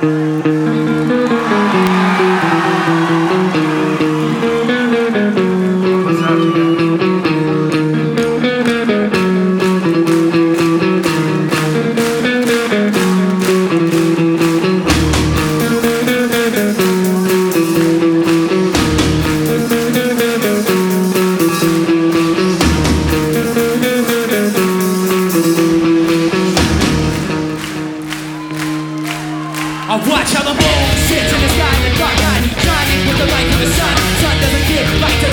Música I watch how the moon sits in the sky in the dark night, shining with the light of the sun. Sun doesn't give light to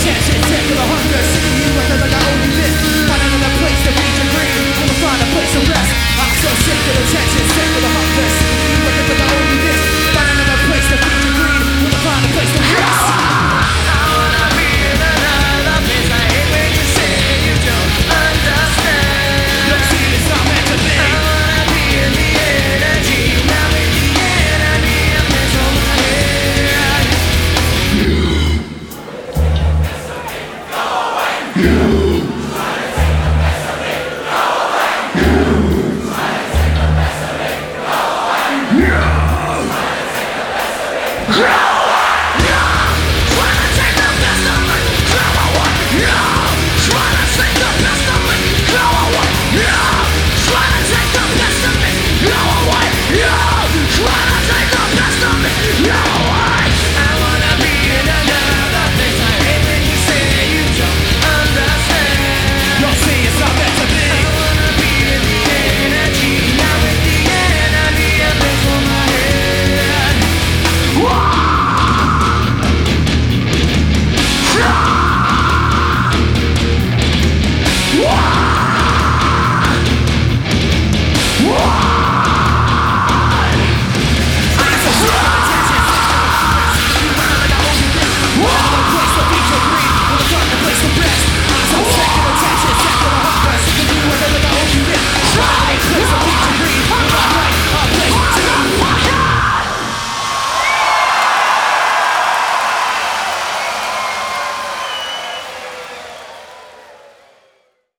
attention, take to the hunters. you